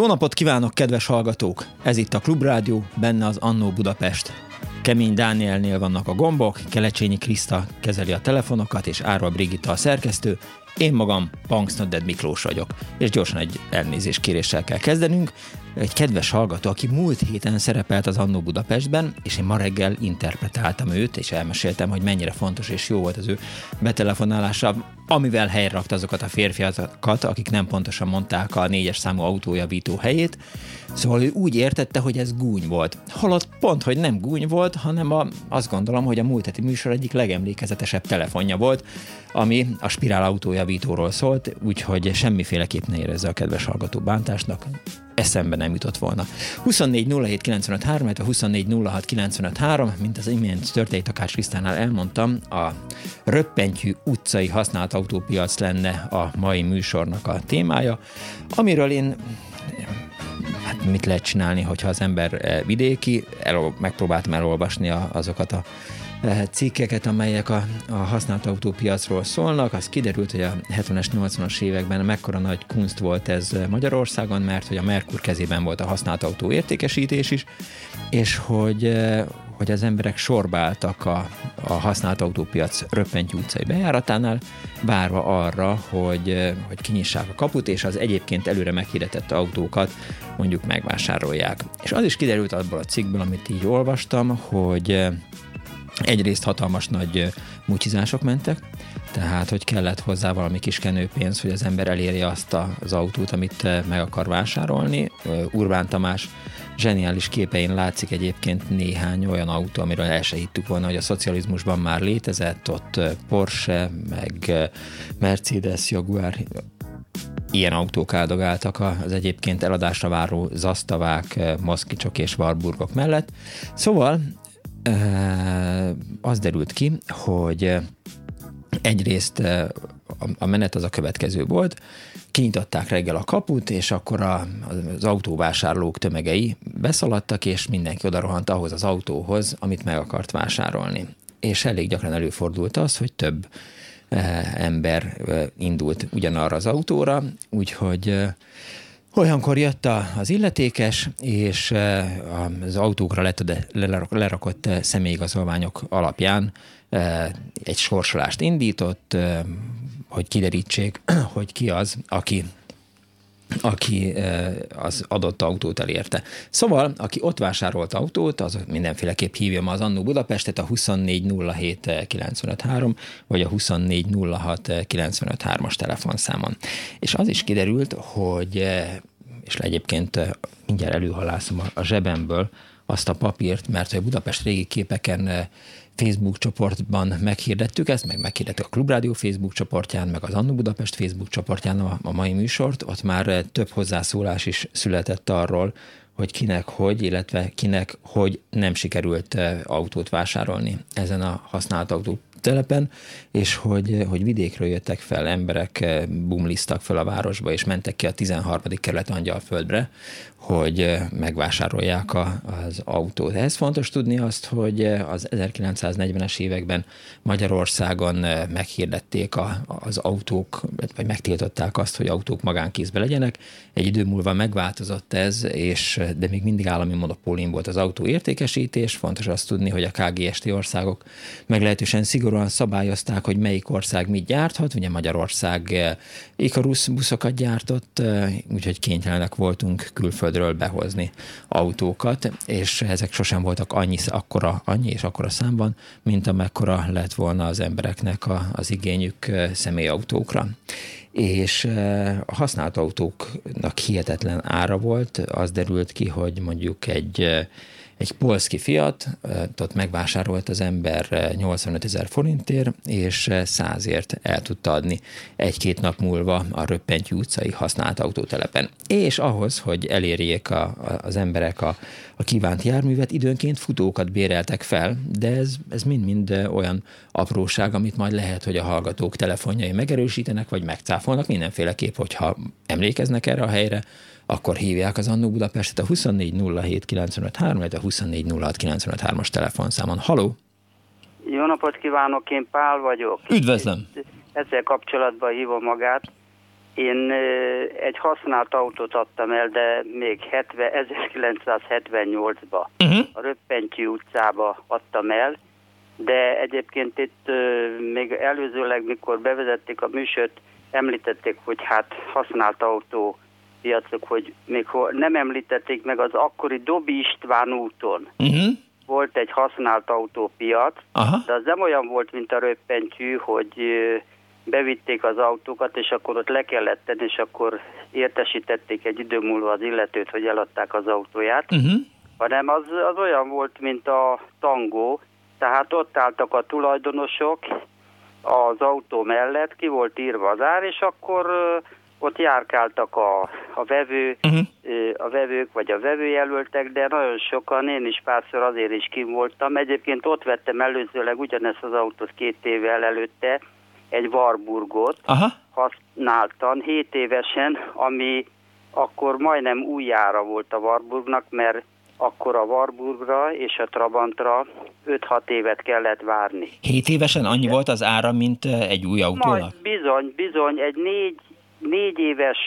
Jó napot kívánok, kedves hallgatók! Ez itt a Klubrádió, benne az Annó Budapest. Kemény Dánielnél vannak a gombok, Kelecsényi Kriszta kezeli a telefonokat, és Árva Brigitta a szerkesztő. Én magam Punksnodded Miklós vagyok, és gyorsan egy elnézés kéréssel kell kezdenünk egy kedves hallgató, aki múlt héten szerepelt az Annó Budapestben, és én ma reggel interpretáltam őt, és elmeséltem, hogy mennyire fontos és jó volt az ő betelefonálása, amivel helyre rakta azokat a férfiakat, akik nem pontosan mondták a négyes számú autójavító helyét. Szóval ő úgy értette, hogy ez gúny volt. Holott pont, hogy nem gúny volt, hanem a, azt gondolom, hogy a múlt heti műsor egyik legemlékezetesebb telefonja volt, ami a spirál autójavítóról szólt, úgyhogy semmiféleképp ne érezze a kedves hallgató bántásnak eszembe nem jutott volna. 24 07 95 3, 24 06 95 3, mint az imént történt Takács Krisztánál elmondtam, a röppentyű utcai használt autópiac lenne a mai műsornak a témája, amiről én hát mit lehet csinálni, hogyha az ember eh, vidéki, el, megpróbáltam elolvasni azokat a cikkeket, amelyek a, a használt autópiacról szólnak. Az kiderült, hogy a 70-es, 80-as években mekkora nagy kunst volt ez Magyarországon, mert hogy a Merkur kezében volt a használt autó értékesítés is, és hogy, hogy az emberek sorbáltak a, a használt autópiac Röppentyű utcai bejáratánál, várva arra, hogy, hogy kinyissák a kaput, és az egyébként előre meghirdetett autókat mondjuk megvásárolják. És az is kiderült abból a cikkből, amit így olvastam, hogy Egyrészt hatalmas nagy mucsizások mentek, tehát hogy kellett hozzá valami kis kenőpénz, hogy az ember elérje azt az autót, amit meg akar vásárolni. Urbán Tamás zseniális képein látszik egyébként néhány olyan autó, amiről el se hittük volna, hogy a szocializmusban már létezett, ott Porsche, meg Mercedes, Jaguar, ilyen autók áldogáltak az egyébként eladásra váró zasztavák, moszkicsok és varburgok mellett. Szóval az derült ki, hogy egyrészt a menet az a következő volt, kinyitották reggel a kaput, és akkor a, az autóvásárlók tömegei beszaladtak, és mindenki oda rohant ahhoz az autóhoz, amit meg akart vásárolni. És elég gyakran előfordult az, hogy több ember indult ugyanarra az autóra, úgyhogy Olyankor jött az illetékes, és az autókra lerakott személyigazolványok alapján egy sorsolást indított, hogy kiderítsék, hogy ki az, aki aki az adott autót elérte. Szóval, aki ott vásárolt autót, az mindenféleképp hívja ma az Annó Budapestet a 2407953 vagy a 2406953-as telefonszámon. És az is kiderült, hogy és egyébként mindjárt előhalászom a zsebemből azt a papírt, mert a Budapest régi képeken Facebook csoportban meghirdettük ezt, meg meghirdettük a Klubrádió Facebook csoportján, meg az Annu Budapest Facebook csoportján a, a mai műsort. Ott már több hozzászólás is született arról, hogy kinek hogy, illetve kinek hogy nem sikerült autót vásárolni ezen a használt autó telepen, és hogy, hogy vidékről jöttek fel emberek, bumlisztak fel a városba, és mentek ki a 13. kerület Angyalföldre, hogy megvásárolják a, az autót. Ez fontos tudni azt, hogy az 1940-es években Magyarországon meghirdették a, az autók, vagy megtiltották azt, hogy autók magánkézbe legyenek. Egy idő múlva megváltozott ez, és de még mindig állami monopólium volt az autó értékesítés. Fontos azt tudni, hogy a KGST országok meglehetősen szigorú szigorúan szabályozták, hogy melyik ország mit gyárthat. Ugye Magyarország Icarus buszokat gyártott, úgyhogy kénytelenek voltunk külföldről behozni autókat, és ezek sosem voltak annyi, akkora, annyi és akkora számban, mint amekkora lett volna az embereknek a, az igényük személyautókra. És a használt autóknak hihetetlen ára volt, az derült ki, hogy mondjuk egy egy polszki fiat, ott megvásárolt az ember 85 ezer forintért, és százért el tudta adni egy-két nap múlva a Röppentyű utcai használt autótelepen. És ahhoz, hogy elérjék a, a, az emberek a, a kívánt járművet, időnként futókat béreltek fel, de ez, ez mind-mind olyan apróság, amit majd lehet, hogy a hallgatók telefonjai megerősítenek, vagy megcáfolnak mindenféleképp, hogyha emlékeznek erre a helyre, akkor hívják az Annó Budapestet a 2407953, vagy a 2406953-as telefonszámon. Haló! Jó napot kívánok, én Pál vagyok. Üdvözlöm! Ezzel kapcsolatban hívom magát. Én egy használt autót adtam el, de még 70, 1978-ba uh-huh. a Röppentyű utcába adtam el, de egyébként itt még előzőleg, mikor bevezették a műsort, említették, hogy hát használt autó piacok, hogy még nem említették meg az akkori Dobi István úton. Uh-huh. Volt egy használt autópiac, Aha. de az nem olyan volt, mint a röppentyű, hogy bevitték az autókat, és akkor ott le kellett tenni, és akkor értesítették egy idő múlva az illetőt, hogy eladták az autóját, uh-huh. hanem az, az olyan volt, mint a tangó, tehát ott álltak a tulajdonosok az autó mellett, ki volt írva az ár, és akkor ott járkáltak a, a, vevő, uh-huh. a vevők vagy a vevőjelöltek, de nagyon sokan, én is párszor azért is kim voltam. Egyébként ott vettem előzőleg ugyanezt az autót két évvel előtte, egy Warburgot Aha. használtan, 7 évesen, ami akkor majdnem újjára volt a Warburgnak, mert akkor a Warburgra és a Trabantra 5-6 évet kellett várni. 7 évesen annyi volt az ára, mint egy új autónak? Majd bizony, bizony, egy négy négy éves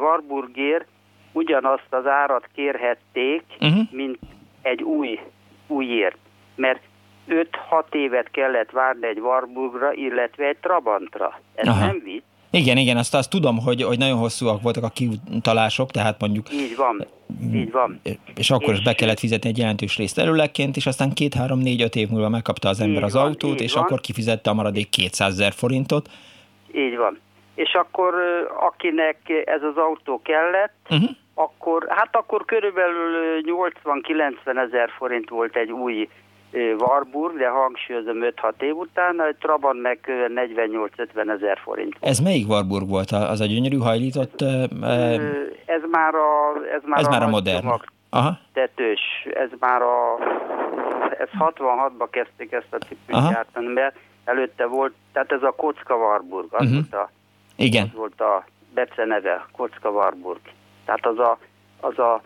Warburgér ugyanazt az árat kérhették, uh-huh. mint egy új, újért. Mert 5-6 évet kellett várni egy Warburgra, illetve egy Trabantra. Ez Aha. nem vicc. Igen, igen, azt, azt tudom, hogy, hogy nagyon hosszúak voltak a kiutalások, tehát mondjuk... Így van, így van. És akkor és is be kellett fizetni egy jelentős részt előlegként, és aztán két, három, négy, öt év múlva megkapta az ember az van, autót, és van. akkor kifizette a maradék 200 ezer forintot. Így van és akkor akinek ez az autó kellett, uh-huh. akkor, hát akkor körülbelül 80-90 ezer forint volt egy új Warburg, de hangsúlyozom 5-6 év után, egy Trabant meg 48-50 ezer forint. Ez melyik Warburg volt? Az a gyönyörű hajlított? Ez már a, ez már ez a, már a modern. Aha. Tetős, ez már a, ez 66-ba kezdték ezt a típust gyártani, mert előtte volt, tehát ez a kocka Warburg, az uh-huh. volt a igen. Az volt a beceneve, Kocka Warburg. Tehát az a, az a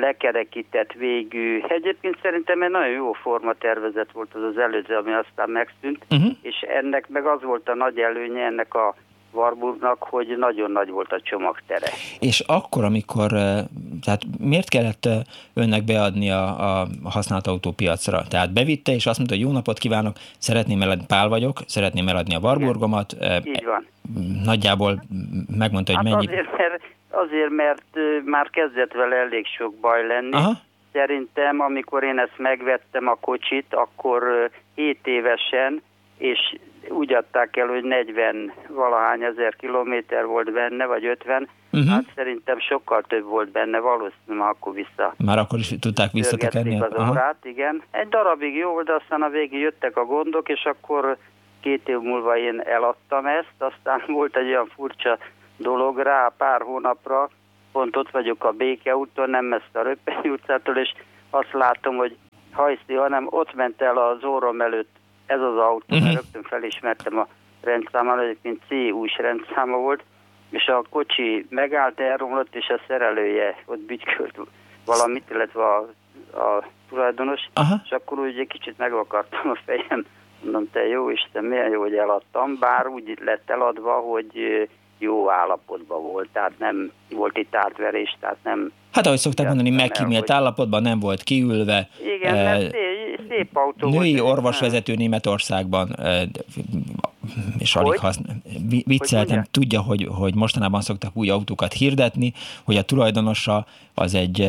lekerekített végű. Egyébként szerintem egy nagyon jó forma tervezet volt az az előző, ami aztán megszűnt, uh-huh. és ennek meg az volt a nagy előnye ennek a Warburgnak, hogy nagyon nagy volt a csomagtere. És akkor, amikor, tehát miért kellett önnek beadni a, a használt autópiacra? Tehát bevitte, és azt mondta, hogy jó napot kívánok, szeretném eladni, Pál vagyok, szeretném eladni a Warburgomat. Így van. Nagyjából megmondta, hogy hát mennyi... Azért, mert, azért, mert már kezdett vele elég sok baj lenni. Aha. Szerintem, amikor én ezt megvettem a kocsit, akkor 7 évesen, és úgy adták el, hogy 40 valahány ezer kilométer volt benne, vagy 50, uh-huh. hát szerintem sokkal több volt benne, valószínűleg akkor vissza. Már akkor is tudták visszatekerni? az órát, igen. Egy darabig jó, de aztán a végén jöttek a gondok, és akkor két év múlva én eladtam ezt, aztán volt egy olyan furcsa dolog rá pár hónapra, pont ott vagyok a Béke úton, nem messze a Röppei utcától, és azt látom, hogy hajszi, hanem ott ment el az órom előtt ez az autó, uh-huh. rögtön felismertem a rendszámát, egyébként C-ús rendszáma volt, és a kocsi megállt, elromlott, és a szerelője ott bütykölt valamit, illetve a, a tulajdonos, uh-huh. és akkor úgy egy kicsit megvakartam a fejem, mondom, te jó Isten, milyen jó, hogy eladtam, bár úgy lett eladva, hogy jó állapotban volt, tehát nem volt itt átverés, tehát nem... Hát ahogy szokták mondani, megkímélt állapotban nem volt kiülve. Igen, e... mert szép autó női volt, orvosvezető Németországban és alig használ. Vicceltem, hogy tudja, hogy, hogy mostanában szoktak új autókat hirdetni, hogy a tulajdonosa az egy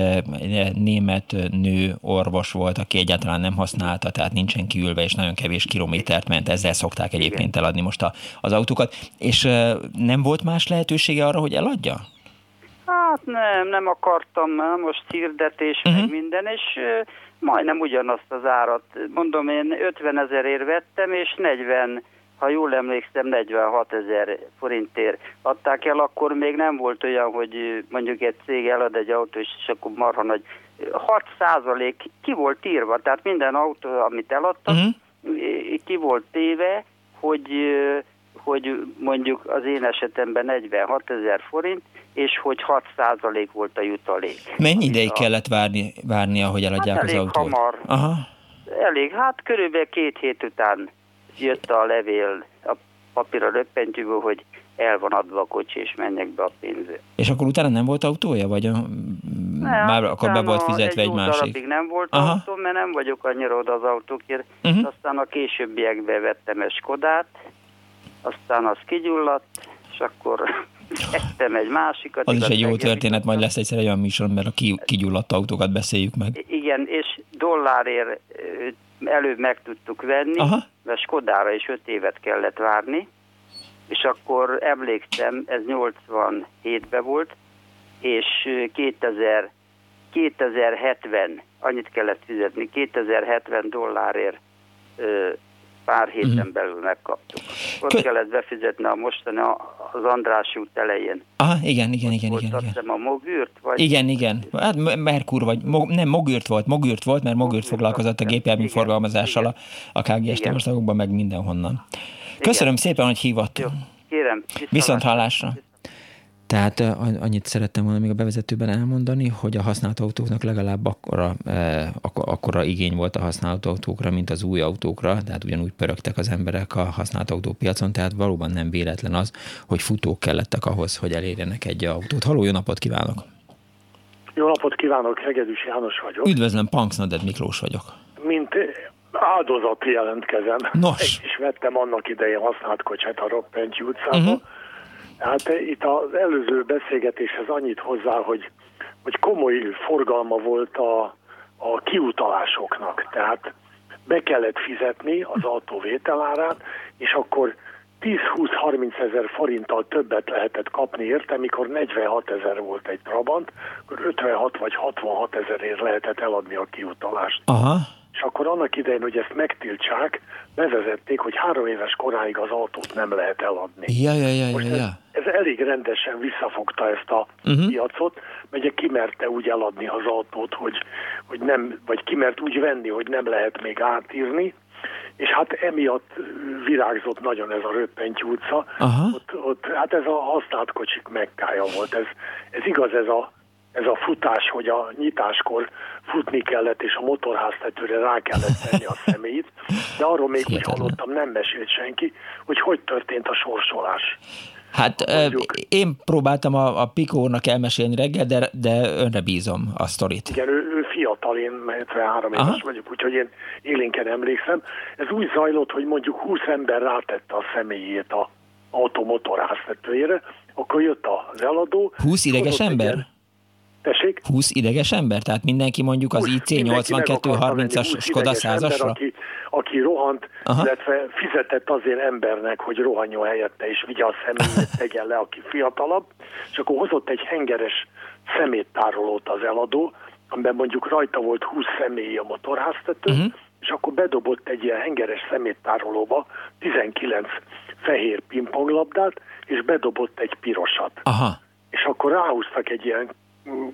német nő orvos volt, aki egyáltalán nem használta, tehát nincsen kiülve, és nagyon kevés kilométert ment, ezzel szokták egyébként eladni most a, az autókat. És nem volt más lehetősége arra, hogy eladja? Hát nem, nem akartam, most hirdetés, uh-huh. meg mhm. minden, és majdnem ugyanazt az árat. Mondom, én 50 ezerért vettem, és 40 ha jól emlékszem, 46 ezer forintért adták el, akkor még nem volt olyan, hogy mondjuk egy cég elad egy autó, és akkor marha nagy 6 százalék ki volt írva, tehát minden autó, amit eladtak, uh-huh. ki volt téve, hogy hogy mondjuk az én esetemben 46 ezer forint, és hogy 6 százalék volt a jutalék. Mennyi ideig a... kellett várni, várnia, hogy eladják hát az autót? hamar. Aha. Elég, hát körülbelül két hét után jött a levél a papírra röppentyűből, hogy el van adva a kocsi, és menjek be a pénzért. És akkor utána nem volt autója, vagy a, nem, már akkor be volt fizetve egy, egy másik? nem volt Aha. autó, mert nem vagyok annyira oda az autókért. Uh-huh. Aztán a későbbiekbe vettem egy Skodát, aztán az kigyulladt, és akkor vettem egy másikat. Az is egy jó történet, majd lesz egyszer egy olyan műsor, mert a kigyulladt autókat beszéljük meg. Igen, és dollárért előbb meg tudtuk venni, Aha. mert Skodára is 5 évet kellett várni, és akkor emlékszem, ez 87-ben volt, és 2000, 2070, annyit kellett fizetni, 2070 dollárért pár héten uh-huh. belül megkaptuk. Ott Kö... kellett befizetni a mostani az András út elején. Aha, igen, igen, igen. Volt igen, igen. a Mogürt? Vagy... Igen, igen. Hát Merkur vagy, Mog, nem Mogürt volt, Mogürt volt, mert Mogürt foglalkozott a gépjármű forgalmazással a, a KGS országokban, meg mindenhonnan. Köszönöm igen. szépen, hogy hívott. Jó, kérem. Viszont hallásra. Tehát annyit szerettem volna még a bevezetőben elmondani, hogy a használt autóknak legalább akkora, akkora igény volt a használt autókra, mint az új autókra, tehát ugyanúgy pörögtek az emberek a használt autópiacon, tehát valóban nem véletlen az, hogy futók kellettek ahhoz, hogy elérjenek egy autót. Haló, jó napot kívánok! Jó napot kívánok, Hegedűs János vagyok. Üdvözlöm, Punksnoded Miklós vagyok. Mint áldozat jelentkezem. Nos. És vettem annak idején használt kocsát a Roppenty utcába, uh-huh Hát itt az előző beszélgetéshez annyit hozzá, hogy, hogy komoly forgalma volt a, a kiutalásoknak. Tehát be kellett fizetni az autó vételárát, és akkor 10-20-30 ezer forinttal többet lehetett kapni érte, mikor 46 ezer volt egy Trabant, akkor 56 vagy 66 ezerért lehetett eladni a kiutalást. Aha és akkor annak idején, hogy ezt megtiltsák, bevezették, hogy három éves koráig az autót nem lehet eladni. Ja, ja, ja, Most ja, ja. Ez, ez elég rendesen visszafogta ezt a uh-huh. piacot, mert kimerte úgy eladni az autót, hogy, hogy nem, vagy kimert úgy venni, hogy nem lehet még átírni, és hát emiatt virágzott nagyon ez a Röppenty utca. Aha. Ott, ott, hát ez a használt kocsik megkája volt. Ez, ez igaz, ez a ez a futás, hogy a nyitáskor futni kellett, és a motorháztetőre rá kellett tenni a személyt, de arról még úgy hallottam, nem mesélt senki, hogy hogy történt a sorsolás. Hát Mondjuk, én próbáltam a, a Pikónak elmesélni reggel, de, de önre bízom a sztorit. Igen, ő, ő fiatal, én 73 Aha. éves vagyok, úgyhogy én élénken emlékszem. Ez úgy zajlott, hogy mondjuk 20 ember rátette a személyét a automotorháztetőjére, akkor jött az eladó. 20 ideges ember? Egy, Tessék? 20 ideges ember? Tehát mindenki mondjuk az IC 8230-as Skoda százasra? Aki, aki rohant, Aha. illetve fizetett azért embernek, hogy rohanjon helyette, és vigye a személyét, tegyen le, aki fiatalabb, és akkor hozott egy hengeres szeméttárolót az eladó, amiben mondjuk rajta volt 20 személy a motorháztető, uh-huh. és akkor bedobott egy ilyen hengeres szeméttárolóba 19 fehér pingponglabdát, és bedobott egy pirosat. Aha. És akkor ráhúztak egy ilyen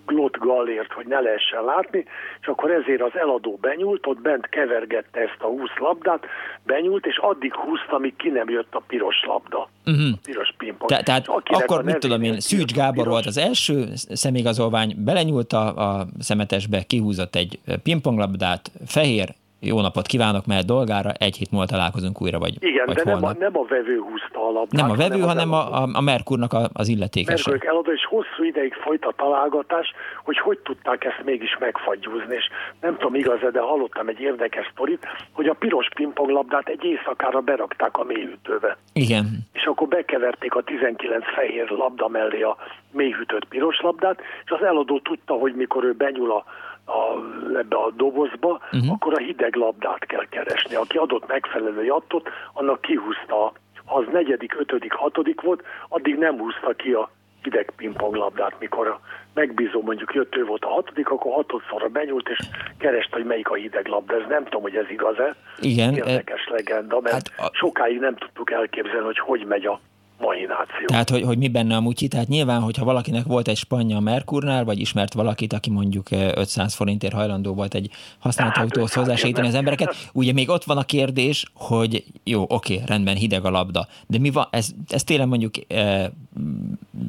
glott gallért, hogy ne lehessen látni, és akkor ezért az eladó benyúlt, ott bent kevergette ezt a 20 labdát, benyúlt, és addig húzta, amíg ki nem jött a piros labda. Uh-huh. A piros pingpong. Te, tehát akkor, mit tudom én, Szűcs Gábor piros... volt az első személyigazolvány, belenyúlt a, a szemetesbe, kihúzott egy pingponglabdát, fehér, jó napot kívánok, mert dolgára, egy hét múlva találkozunk újra, vagy Igen, vagy de nem a, nem a vevő húzta a labdát. Nem a vevő, hanem eladó. a, a, a Merkurnak a- az illetékese. Merkők eladó, és hosszú ideig folyt a találgatás, hogy hogy tudták ezt mégis megfagyúzni, és nem tudom igaz de hallottam egy érdekes sztorit, hogy a piros pingponglabdát egy éjszakára berakták a mélyütőbe. Igen. és akkor bekeverték a 19 fehér labda mellé a mélyhűtött piros labdát, és az eladó tudta, hogy mikor ő benyúl a, a, ebbe a dobozba, uh-huh. akkor a hideg labdát kell keresni. Aki adott megfelelő jattot, annak kihúzta, ha az negyedik, ötödik, hatodik volt, addig nem húzta ki a hideg pingponglabdát, mikor a megbízó mondjuk jött, ő volt a hatodik, akkor hatodszorra benyúlt, és kereste, hogy melyik a hideg labda. Ez nem tudom, hogy ez igaz-e. Igen, Érdekes legenda, mert hát a- sokáig nem tudtuk elképzelni, hogy hogy megy a mahináció. Tehát, hogy, hogy mi benne a mutyi, tehát nyilván, hogyha valakinek volt egy spanya a Merkurnál, vagy ismert valakit, aki mondjuk eh, 500 forintért hajlandó volt egy használt Hát, autóhoz 500 hozzásegíteni az embereket, ugye még ott van a kérdés, hogy jó, oké, rendben, hideg a labda, de mi van, ez, ez télen mondjuk eh,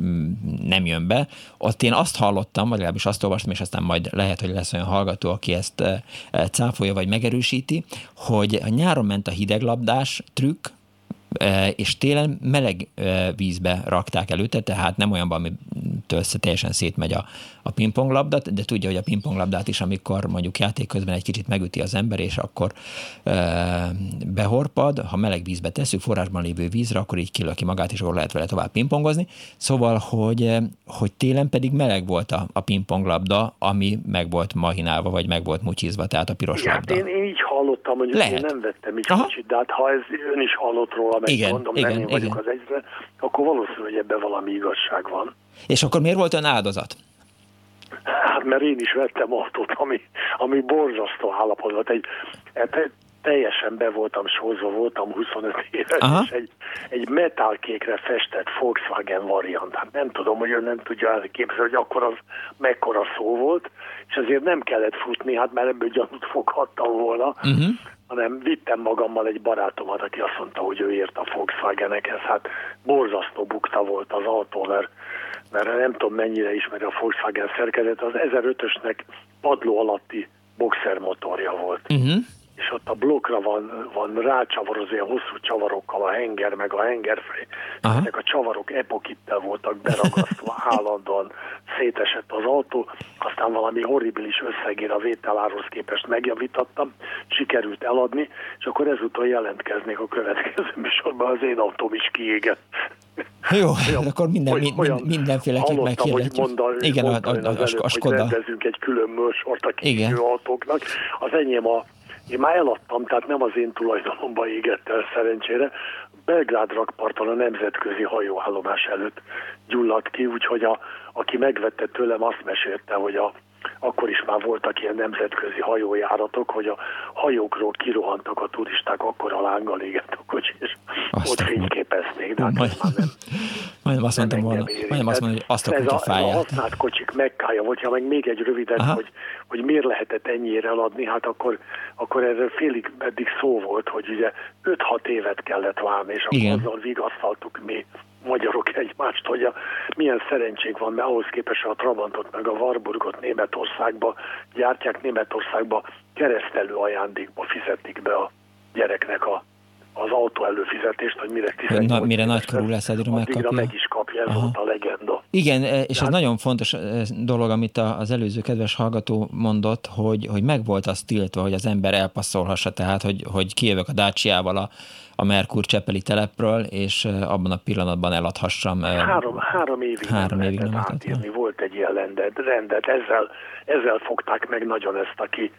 mm, nem jön be. Ott én azt hallottam, vagy legalábbis azt olvastam, és aztán majd lehet, hogy lesz olyan hallgató, aki ezt eh, eh, cáfolja, vagy megerősíti, hogy a nyáron ment a hideglabdás trükk, E, és télen meleg vízbe rakták előtte, tehát nem olyanban, amitől teljesen szétmegy a, a pingponglabda, de tudja, hogy a pingponglabdát is, amikor mondjuk játék közben egy kicsit megüti az ember, és akkor behorpad, ha meleg vízbe tesszük, forrásban lévő vízre, akkor így kilöki magát, és akkor lehet vele tovább pingpongozni. Szóval, hogy, hogy télen pedig meleg volt a, a pingponglabda, ami meg volt mahinálva, vagy meg volt mutyizva, tehát a piros Hát labda. én, én így hallottam, mondjuk Lehet. én nem vettem így Aha. kicsit, de hát ha ez ön is hallott róla, meg Igen, mondom, igen, nem én vagyok igen. az egyre, akkor valószínű, hogy ebben valami igazság van. És akkor miért volt olyan áldozat? Hát mert én is vettem autót, ami, ami borzasztó állapot volt. Egy, hát teljesen be voltam sózva, voltam 25 éves, Aha. és egy, egy metálkékre festett Volkswagen variant. Hát nem tudom, hogy ön nem tudja elképzelni, hogy akkor az mekkora szó volt, és azért nem kellett futni, hát már ebből gyanút foghattam volna, Uh-huh. hanem vittem magammal egy barátomat, aki azt mondta, hogy ő ért a Volkswagenekhez. Hát borzasztó bukta volt az autó, mert, mert nem tudom mennyire ismeri a Volkswagen szerkezet, az 1005-ösnek padló alatti boxer motorja volt. Uh-huh. És ott a blokkra van, van rácsavarozó ilyen hosszú csavarokkal a henger, meg a hengerfej. Aha. Ezek a csavarok epokittel voltak beragasztva, állandóan szétesett az autó, aztán valami horribilis összegér a vételárhoz képest megjavítattam, sikerült eladni, és akkor ezúttal jelentkeznék a következő műsorban, az én autóm is kiégett. Jó, Olyan- akkor minden, olyan- mind, mind, mindenféleképp meghirdetjük. Igen, a, mondta a, a, a, a hogy Skoda. rendezünk egy külön műsort a kívül autóknak. Az enyém a, én már eladtam, tehát nem az én tulajdonomba égett el szerencsére. Belgrád rakparton a nemzetközi hajóállomás előtt gyulladt ki, úgyhogy a, aki megvette tőlem azt mesélte, hogy a, akkor is már voltak ilyen nemzetközi hajójáratok, hogy a hajókról kirohantak a turisták, akkor a lánggal égett a kocsi, és Azt ott fényképezték, de hát Majd, már nem, majdnem azt mondtam nem volna, engem érint. majdnem azt mondom, hogy azt a ez a, ez a használt kocsik megkája volt, ha meg még egy rövidet, Aha. hogy, hogy miért lehetett ennyire eladni, hát akkor, akkor erről félig eddig szó volt, hogy ugye 5-6 évet kellett várni, és akkor Igen. azzal vigasztaltuk mi magyarok egymást, hogy a, milyen szerencsénk van, mert ahhoz képest a Trabantot meg a Warburgot Németországba gyártják, Németországba keresztelő ajándékba fizetik be a gyereknek a, az autó előfizetést, hogy mire 18 na- mire éves nagykorú lesz, addigra megkapja. meg is kapja, ez Aha. volt a legenda. Igen, e, és ez Hát- nagyon fontos e, dolog, amit az előző kedves hallgató mondott, hogy, hogy meg volt az tiltva, hogy az ember elpasszolhassa, tehát, hogy, hogy kijövök a Dacia-val a, a Merkur Csepeli telepről, és e, abban a pillanatban eladhassam. Három, három évig Három nem évig nem átírni, volt egy ilyen rendet, rendet. Ezzel, ezzel fogták meg nagyon ezt, aki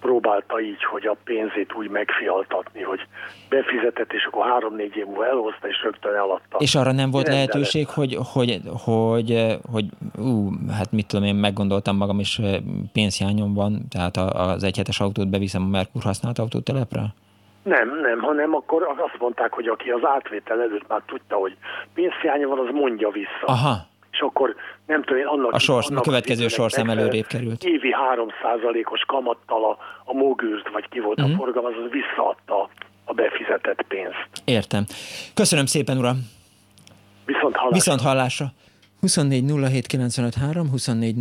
próbálta így, hogy a pénzét úgy megfialtatni, hogy befizetett, és akkor három-négy év múlva elhozta, és rögtön eladta. És arra nem volt Rendelet. lehetőség, hogy, hogy, hogy, hogy ú, hát mit tudom én, meggondoltam magam, és eh, pénzhiányom van, tehát az egyhetes autót beviszem a Merkur használt autótelepre? Nem, nem, hanem akkor azt mondták, hogy aki az átvétel előtt már tudta, hogy pénzhiánya van, az mondja vissza. Aha, És akkor nem tudom, én annak... A sors- annak a következő sorszám előrébb került. Évi 3%-os kamattal a, a mogűrt, vagy ki volt Mhm. a forgalmaz, az visszaadta a befizetett pénzt. értem. Köszönöm szépen, uram. Viszont hallásra. Viszont hallásra. 24 24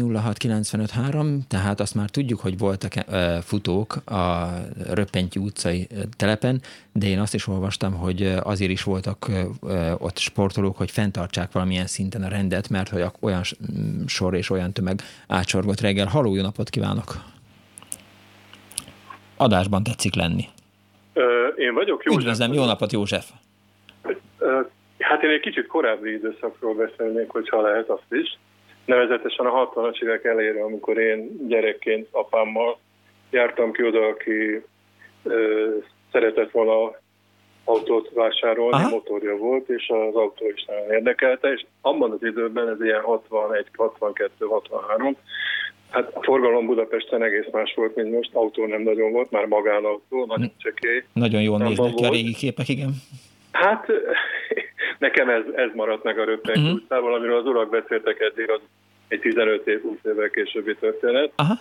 tehát azt már tudjuk, hogy voltak futók a Röppentyű utcai telepen, de én azt is olvastam, hogy azért is voltak ott sportolók, hogy fenntartsák valamilyen szinten a rendet, mert hogy olyan sor és olyan tömeg átsorgott reggel. Haló, jó napot kívánok! Adásban tetszik lenni. Én vagyok József. Üdvözlöm, jó napot József! Hát én egy kicsit korábbi időszakról beszélnék, hogyha lehet azt is. Nevezetesen a 60-as évek elejére, amikor én gyerekként apámmal jártam ki oda, aki ö, szeretett volna autót vásárolni, Aha. motorja volt, és az autó is nagyon érdekelte, és abban az időben, ez ilyen 61, 62, 63, hát a forgalom Budapesten egész más volt, mint most, autó nem nagyon volt, már magánautó, nagyon csekély. Nagyon jól néznek ki a régi képek, igen. Hát nekem ez, ez maradt meg a röptek uh-huh. utcával, amiről az urak beszéltek eddig, az egy 15 év, 20 évvel későbbi történet. Aha.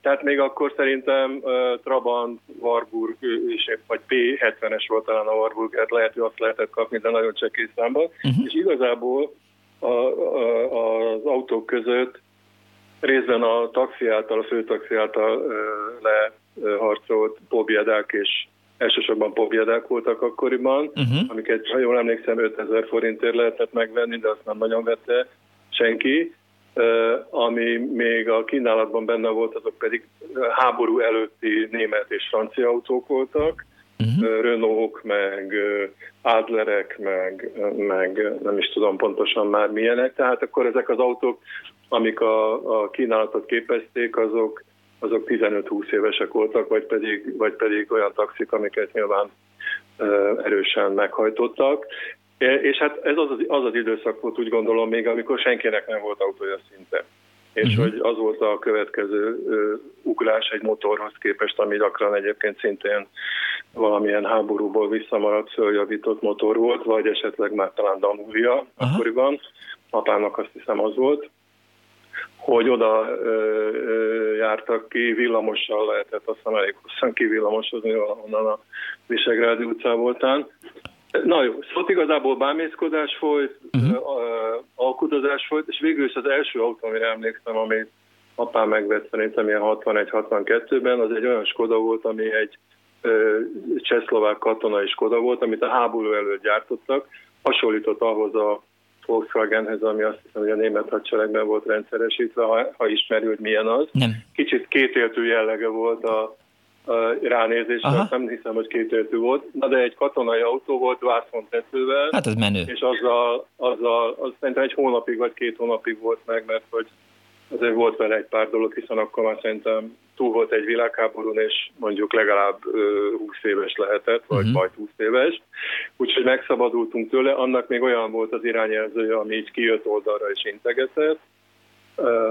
Tehát még akkor szerintem Trabant, Warburg, és, vagy P70-es volt talán a Warburg, hát lehet, hogy azt lehetett kapni, de nagyon csekély számban. Uh-huh. És igazából a, a, az autók között részben a taxi által, a főtaxi által leharcolt pobjedák és elsősorban pobjedák voltak akkoriban, uh-huh. amiket, ha jól emlékszem, 5000 forintért lehetett megvenni, de azt nem nagyon vette senki. Ami még a kínálatban benne volt, azok pedig háború előtti német és francia autók voltak, uh-huh. uh, Renault, meg Adlerek, meg, meg nem is tudom pontosan már milyenek. Tehát akkor ezek az autók, amik a, a kínálatot képezték, azok azok 15-20 évesek voltak, vagy pedig, vagy pedig olyan taxik, amiket nyilván erősen meghajtottak. És hát ez az, az az időszak volt, úgy gondolom még, amikor senkinek nem volt autója szinte. És uh-huh. hogy az volt a következő ugrás egy motorhoz képest, ami gyakran egyébként szintén valamilyen háborúból visszamaradt, följavított motor volt, vagy esetleg már talán Danulia uh-huh. akkoriban. Apának azt hiszem az volt hogy oda ö, ö, jártak ki, villamossal lehetett, aztán elég hosszan kivillamosozni valahonnan a Visegrádi utcá voltán. Na jó, szóval igazából bámészkodás folyt, uh-huh. alkudozás folyt, és végül is az első autó, amire emlékszem, amit apám megvett szerintem ilyen 61-62-ben, az egy olyan Skoda volt, ami egy csehszlovák katonai Skoda volt, amit a háború előtt gyártottak, hasonlított ahhoz a Volkswagenhez, ami azt hiszem, hogy a német hadseregben volt rendszeresítve, ha, ha ismeri, hogy milyen az. Nem. Kicsit kétéltű jellege volt a, a ránézésre, nem hiszem, hogy kétéltű volt, Na, de egy katonai autó volt tetővel. Hát ez menő. És azzal, azzal az szerintem egy hónapig vagy két hónapig volt meg, mert hogy azért volt vele egy pár dolog, hiszen akkor már szerintem túl volt egy világháborún, és mondjuk legalább 20 éves lehetett, vagy uh-huh. majd 20 éves. Úgyhogy megszabadultunk tőle. Annak még olyan volt az irányjelzője, ami így kijött oldalra és integetett.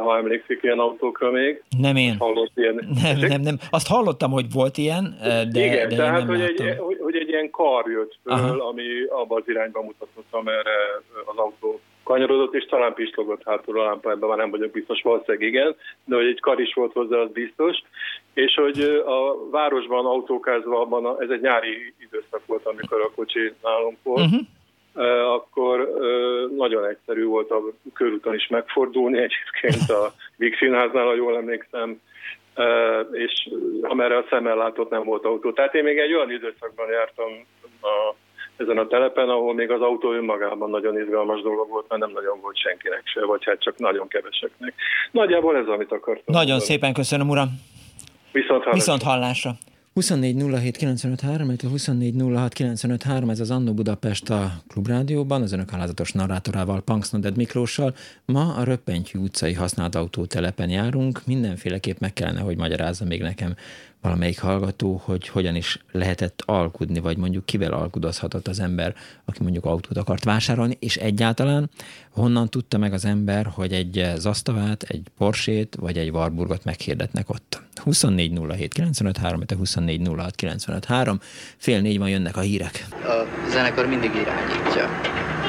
Ha emlékszik ilyen autókra még. Nem én. Hallott ilyen... Nem, nem, nem. Azt hallottam, hogy volt ilyen, de Igen, de tehát, hogy egy, hogy, hogy egy ilyen kar jött föl, Aha. ami abba az irányba mutatott, amerre az autó kanyarodott, és talán pislogott hátul a lámpa, ebben már nem vagyok biztos, valószínűleg igen, de hogy egy kar is volt hozzá, az biztos. És hogy a városban autókázva, ez egy nyári időszak volt, amikor a kocsi nálunk volt, uh-huh akkor nagyon egyszerű volt a körúton is megfordulni, egyébként a Vix Színháznál, ha jól emlékszem, és amerre a szemmel látott nem volt autó. Tehát én még egy olyan időszakban jártam a ezen a telepen, ahol még az autó önmagában nagyon izgalmas dolog volt, mert nem nagyon volt senkinek se, vagy hát csak nagyon keveseknek. Nagyjából ez, amit akartam. Nagyon mondani. szépen köszönöm, uram. Viszont hallásra. Viszont hallásra. 24 07 ez az Annó Budapest a Klubrádióban, az önök alázatos narrátorával, Punksnoded Miklóssal. Ma a Röppentyű utcai használt autótelepen járunk, mindenféleképp meg kellene, hogy magyarázza még nekem valamelyik hallgató, hogy hogyan is lehetett alkudni, vagy mondjuk kivel alkudozhatott az ember, aki mondjuk autót akart vásárolni, és egyáltalán honnan tudta meg az ember, hogy egy Zastavát, egy Porsét, vagy egy Warburgot meghirdetnek ott. 24 07 95 3, 24 06 fél négy van jönnek a hírek. A zenekar mindig irányítja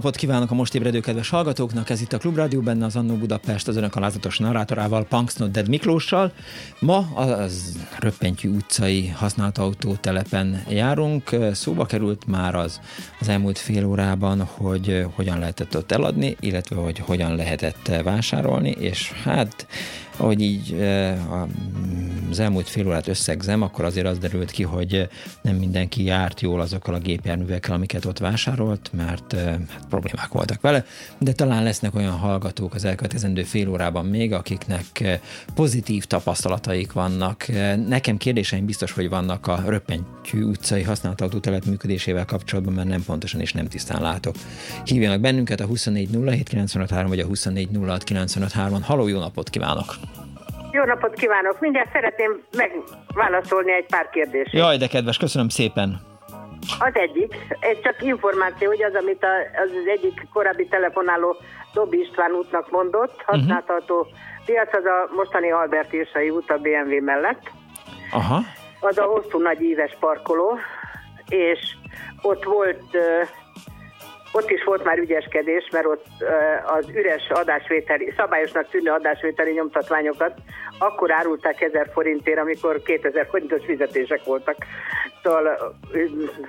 Napot kívánok a most ébredő kedves hallgatóknak, ez itt a Klubrádió, benne az Annó Budapest, az önök alázatos narrátorával, Punks Not Dead Miklóssal. Ma az Röppentyű utcai használt autótelepen járunk. Szóba került már az, az elmúlt fél órában, hogy hogyan lehetett ott eladni, illetve hogy hogyan lehetett vásárolni, és hát ahogy így az elmúlt fél órát összegzem, akkor azért az derült ki, hogy nem mindenki járt jól azokkal a gépjárművekkel, amiket ott vásárolt, mert hát problémák voltak vele, de talán lesznek olyan hallgatók az elkövetkezendő fél órában még, akiknek pozitív tapasztalataik vannak. Nekem kérdéseim biztos, hogy vannak a Röppentyű utcai használt autótelet működésével kapcsolatban, mert nem pontosan és nem tisztán látok. Hívjanak bennünket a 24 vagy a 24 Haló, jó napot kívánok! Jó napot kívánok! Mindjárt szeretném megválaszolni egy pár kérdést. Jaj, de kedves, köszönöm szépen! Az egyik, egy csak információ, hogy az, amit a, az, az egyik korábbi telefonáló Dobi István útnak mondott, használható uh-huh. piac, az a mostani Albert Irsai út a BMW mellett. Aha. Az a hosszú nagy íves parkoló, és ott volt ott is volt már ügyeskedés, mert ott az üres adásvételi, szabályosnak tűnő adásvételi nyomtatványokat akkor árulták 1000 forintért, amikor 2000 forintos fizetések voltak. Szóval,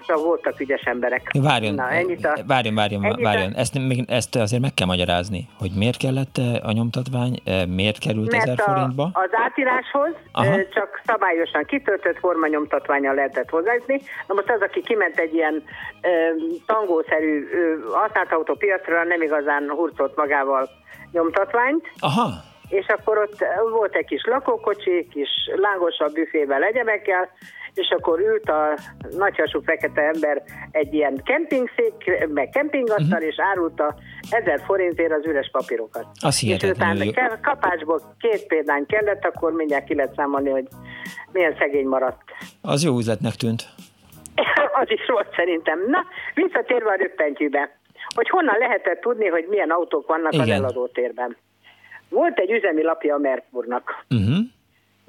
szóval voltak ügyes emberek. Várjon, Na, ennyit a, várjon, várjon, ennyit várjon. Ezt, ezt azért meg kell magyarázni, hogy miért kellett a nyomtatvány, miért került Mert 1000 a, forintba? az átíráshoz Aha. csak szabályosan kitöltött formanyomtatványal lehetett hozzájutni. Na most az, aki kiment egy ilyen tangószerű használt autópiacra, nem igazán hurcolt magával nyomtatványt. Aha és akkor ott volt egy kis lakókocsi, kis lángosabb büfével egyebekkel, és akkor ült a nagyhasú fekete ember egy ilyen kempingszék, meg kempingasztal, uh-huh. és árulta ezer forintért az üres papírokat. Az és utána kapásból két példány kellett, akkor mindjárt ki lehet számolni, hogy milyen szegény maradt. Az jó üzletnek tűnt. az is volt szerintem. Na, visszatérve a röppentyűbe, hogy honnan lehetett tudni, hogy milyen autók vannak Igen. az eladótérben. Volt egy üzemi lapja a Merkurnak. Uh-huh.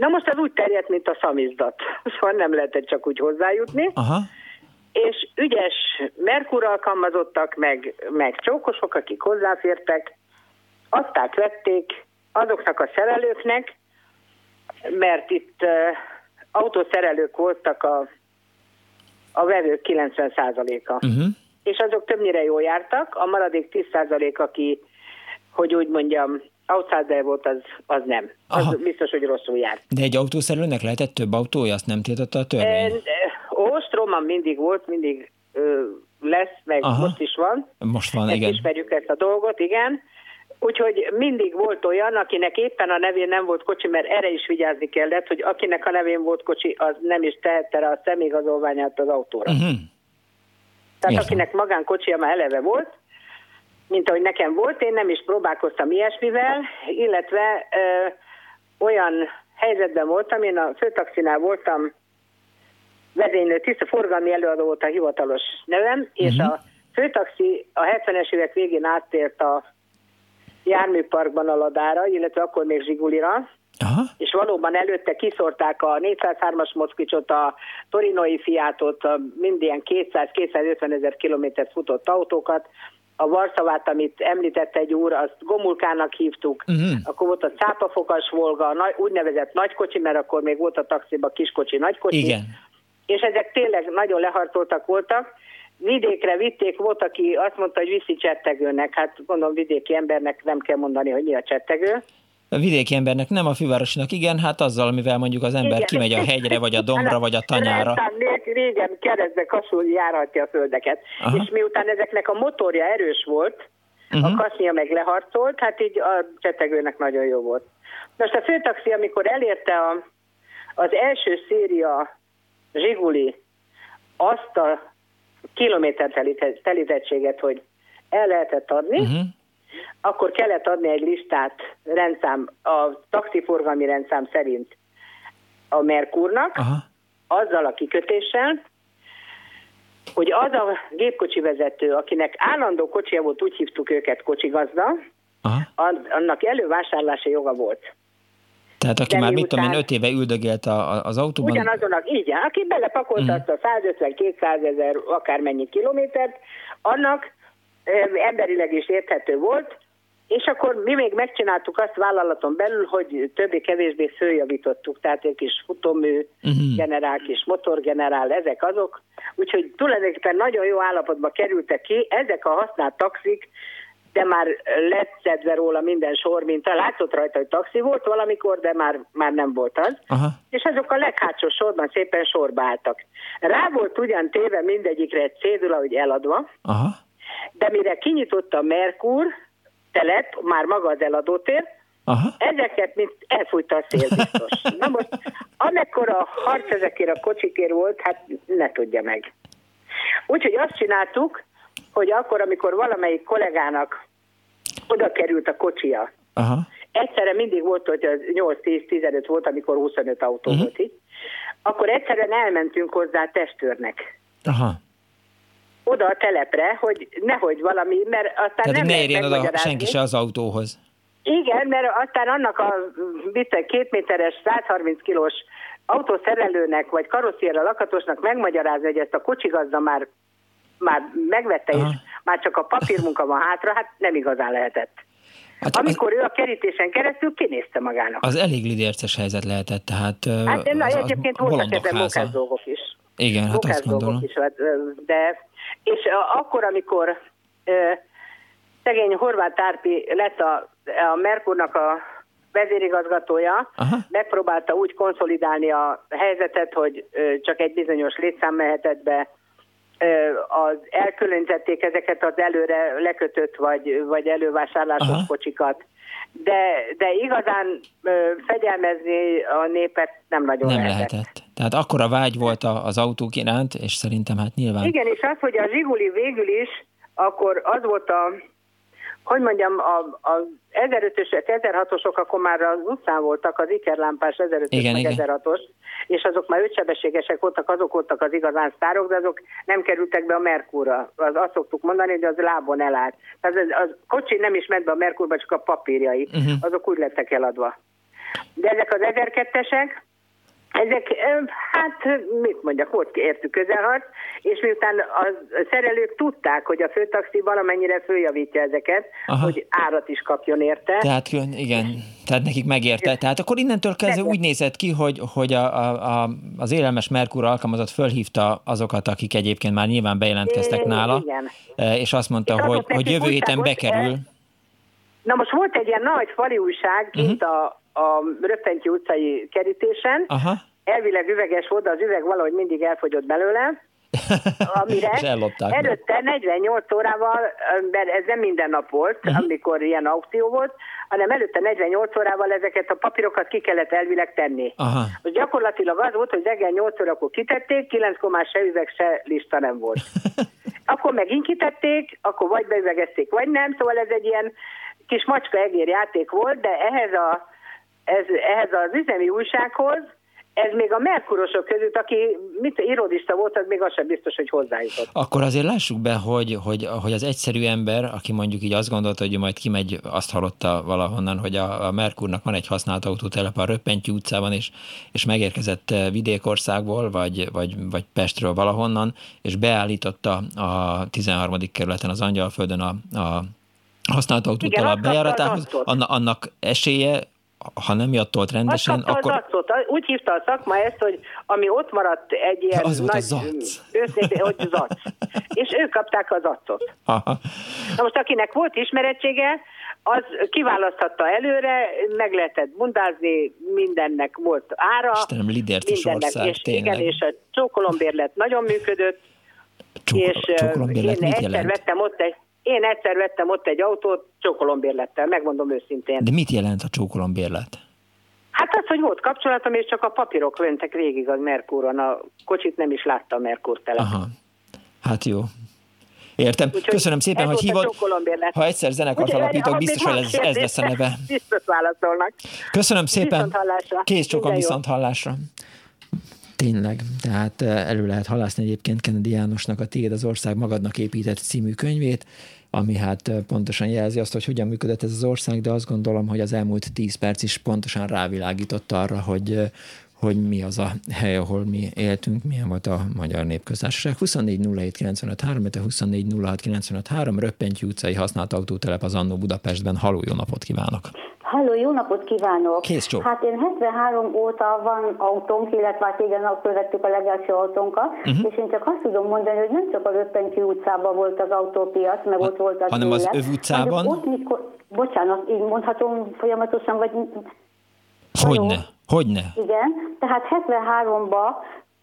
Na most az úgy terjedt, mint a szamizdat. Szóval nem lehetett csak úgy hozzájutni. Aha. És ügyes Merkur alkalmazottak, meg, meg csókosok, akik hozzáfértek, azt vették azoknak a szerelőknek, mert itt uh, autószerelők voltak a, a vevők 90%-a. Uh-huh. És azok többnyire jól jártak, a maradék 10% aki, hogy úgy mondjam, outsider volt, az, az nem. Aha. Az biztos, hogy rosszul járt. De egy autószerelőnek lehetett több autója, azt nem tiltotta a törvény? Ostroman mindig volt, mindig ö, lesz, meg Aha. most is van. Most van, ezt igen. Ismerjük ezt a dolgot, igen. Úgyhogy mindig volt olyan, akinek éppen a nevén nem volt kocsi, mert erre is vigyázni kellett, hogy akinek a nevén volt kocsi, az nem is tehette rá a személyigazolványát az autóra. Uh-huh. Tehát Értem. akinek magánkocsia már eleve volt, mint ahogy nekem volt, én nem is próbálkoztam ilyesmivel, illetve ö, olyan helyzetben voltam, én a főtaxinál voltam vezénylő tiszta forgalmi előadó volt a hivatalos nevem, uh-huh. és mhm. a főtaxi a 70-es évek végén áttért a járműparkban a Ladára, illetve akkor még Zsigulira, Aha. és valóban előtte kiszorták a 403-as Moszkvicsot, a Torinoi Fiatot, a mindilyen 200-250 ezer kilométert futott autókat, a Varszavát, amit említett egy úr, azt Gomulkának hívtuk, uh-huh. akkor volt a cápafokas Volga, a nagy, úgynevezett nagykocsi, mert akkor még volt a taxiban kiskocsi, nagykocsi. Igen. És ezek tényleg nagyon leharcoltak voltak, vidékre vitték, volt, aki azt mondta, hogy viszi csettegőnek. Hát gondolom vidéki embernek nem kell mondani, hogy mi a csettegő. A vidéki embernek nem, a fővárosinak igen, hát azzal, amivel mondjuk az ember igen. kimegy a hegyre, vagy a dombra, vagy a tanyára. Régen keresztbe kasul járhatja a földeket. Aha. És miután ezeknek a motorja erős volt, uh-huh. a kasznia meg leharcolt, hát így a csetegőnek nagyon jó volt. Most a főtaxi, amikor elérte a, az első széria Zsiguli azt a kilométer telítettséget, hogy el lehetett adni, uh-huh. Akkor kellett adni egy listát rendszám, a taxiforgalmi rendszám szerint a Merkurnak, Aha. azzal a kikötéssel, hogy az a gépkocsi vezető, akinek állandó kocsia volt, úgy hívtuk őket kocsigazda, Aha. annak elővásárlási joga volt. Tehát aki De már, mit tudom én, öt éve üldögélt a, az autóban? Ugyanazonak, így, aki belepakolta uh-huh. azt a 150-200 ezer akármennyi kilométert, annak emberileg is érthető volt, és akkor mi még megcsináltuk azt vállalaton belül, hogy többé-kevésbé följavítottuk, tehát egy kis futómű uh-huh. generál, kis motorgenerál, ezek azok. Úgyhogy tulajdonképpen nagyon jó állapotba kerültek ki, ezek a használt taxik, de már lett szedve róla minden sor, mint a látszott rajta, hogy taxi volt valamikor, de már, már nem volt az. Aha. És azok a leghátsó sorban szépen sorba álltak. Rá volt ugyan téve mindegyikre egy cédula, hogy eladva, Aha. De mire kinyitotta a Merkur, telep, már maga az eladótér, Aha. ezeket mint elfújta a szél biztos. Na most, amekkora harc ezekért a kocsikért volt, hát ne tudja meg. Úgyhogy azt csináltuk, hogy akkor, amikor valamelyik kollégának oda került a kocsia, Aha. egyszerre mindig volt, hogy az 8-10-15 volt, amikor 25 autó uh-huh. volt itt, akkor egyszerűen elmentünk hozzá testőrnek. Aha. Oda a telepre, hogy nehogy valami, mert aztán Tehát nem ne érjen oda senki se az autóhoz. Igen, mert aztán annak a két méteres, 130 kilós autószerelőnek vagy karosszéra lakatosnak megmagyarázni, hogy ezt a kocsigazda már már megvette, Aha. és már csak a papírmunka van hátra, hát nem igazán lehetett. Hát Amikor az, ő a kerítésen keresztül kinézte magának. Az elég lidérces helyzet lehetett, tehát... Hát na, az, egyébként voltak ebben munkás dolgok is. Igen, hát azt gondolom. Is, de, és akkor, amikor szegény Horváth Tárpi lett a, a Merkurnak a vezérigazgatója, Aha. megpróbálta úgy konszolidálni a helyzetet, hogy csak egy bizonyos létszám mehetett be, az elkülönítették ezeket az előre lekötött vagy, vagy elővásárlásos Aha. kocsikat. De, de igazán fegyelmezni a népet nem nagyon nem lehetett. lehetett. Tehát akkora vágy volt az autók iránt, és szerintem hát nyilván... Igen, és az, hogy a Zsiguli végül is, akkor az volt a hogy mondjam, a, a 1005-ösek, 1006-osok akkor már az utcán voltak, az ikerlámpás 1005-ös, igen, 1006-os, és azok már ötsebességesek voltak, azok voltak az igazán sztárok, de azok nem kerültek be a Merkurra. Az, azt szoktuk mondani, hogy az lábon elállt. Tehát az, az kocsi nem is ment be a Merkurba, csak a papírjai. Uh-huh. Azok úgy lettek eladva. De ezek az 1002-esek, ezek, hát mit mondjak, volt értük közelharc, és miután a szerelők tudták, hogy a főtaxi valamennyire följavítja ezeket, Aha. hogy árat is kapjon érte. Tehát igen, tehát nekik megérte. Tehát akkor innentől kezdve úgy nézett ki, hogy, hogy a, a, a, az élelmes Merkur alkalmazott fölhívta azokat, akik egyébként már nyilván bejelentkeztek nála, igen. és azt mondta, és hogy, hogy jövő héten bekerül. Na most volt egy ilyen nagy fali újság uh-huh. a, a Röppentyi utcai kerítésen. Aha. Elvileg üveges volt, de az üveg valahogy mindig elfogyott belőle. Amire előtte 48 órával, mert ez nem minden nap volt, uh-huh. amikor ilyen aukció volt, hanem előtte 48 órával ezeket a papírokat ki kellett elvileg tenni. Aha. Most gyakorlatilag az volt, hogy reggel 8 órakor kitették, 9 komás se üveg, se lista nem volt. akkor megint kitették, akkor vagy beüvegezték, vagy nem, szóval ez egy ilyen kis macska egér játék volt, de ehhez, a, ez, ehhez az üzemi újsághoz ez még a Merkurosok között, aki mit, irodista volt, az még az sem biztos, hogy hozzájutott. Akkor azért lássuk be, hogy, hogy, hogy az egyszerű ember, aki mondjuk így azt gondolta, hogy majd kimegy, azt hallotta valahonnan, hogy a, a Merkurnak van egy használt autótelep a Röppentyű utcában, és, és megérkezett eh, Vidékországból, vagy, vagy, vagy Pestről valahonnan, és beállította a 13. kerületen az Angyalföldön a, a használt autótelep bejáratához, annak, annak esélye ha nem jattolt rendesen, Azt akkor... Az acot. Úgy hívta a szakma ezt, hogy ami ott maradt egy ilyen az nagy... Őszintén, hogy zac. És ők kapták az acot. Aha. Na most akinek volt ismerettsége, az kiválaszthatta előre, meg lehetett bundázni, mindennek volt ára. Istenem, lidertes ország, és, tényleg. Igen, és a csókolombérlet nagyon működött. Csókol, és én egyszer vettem ott egy, én egyszer vettem ott egy autót csókolombérlettel, megmondom őszintén. De mit jelent a csókolombérlet? Hát az, hogy volt kapcsolatom, és csak a papírok mentek végig a Merkúron. A kocsit nem is látta a Merkur telep. Aha. Hát jó. Értem. Úgyhogy Köszönöm szépen, hogy hívott. Ha egyszer zenekart alapítok, biztos, hogy ez, ez lesz a neve. Biztos válaszolnak. Köszönöm szépen. Kész csokon viszont hallásra. Tényleg, tehát eh, elő lehet halászni egyébként Kennedy Jánosnak a Tiéd az ország magadnak épített című könyvét, ami hát eh, pontosan jelzi azt, hogy hogyan működött ez az ország, de azt gondolom, hogy az elmúlt tíz perc is pontosan rávilágított arra, hogy eh, hogy mi az a hely, ahol mi éltünk, milyen volt a Magyar Népköztársaság. 24 07 95 3, 24 06 95 3, Röppentyű utcai használt autótelep az Annó Budapestben. Haló, jó napot kívánok! Halló, jó napot kívánok! Kész csók. Hát én 73 óta van autónk, illetve hát igen, akkor vettük a legelső autónkat, uh-huh. és én csak azt tudom mondani, hogy nem csak a Röppentyű utcában volt az autópiac, meg ha, ott volt az Hanem élet, az Öv utcában? Ott mikor, bocsánat, így mondhatom folyamatosan, vagy... Hogyne, hogyne. Igen, tehát 73-ba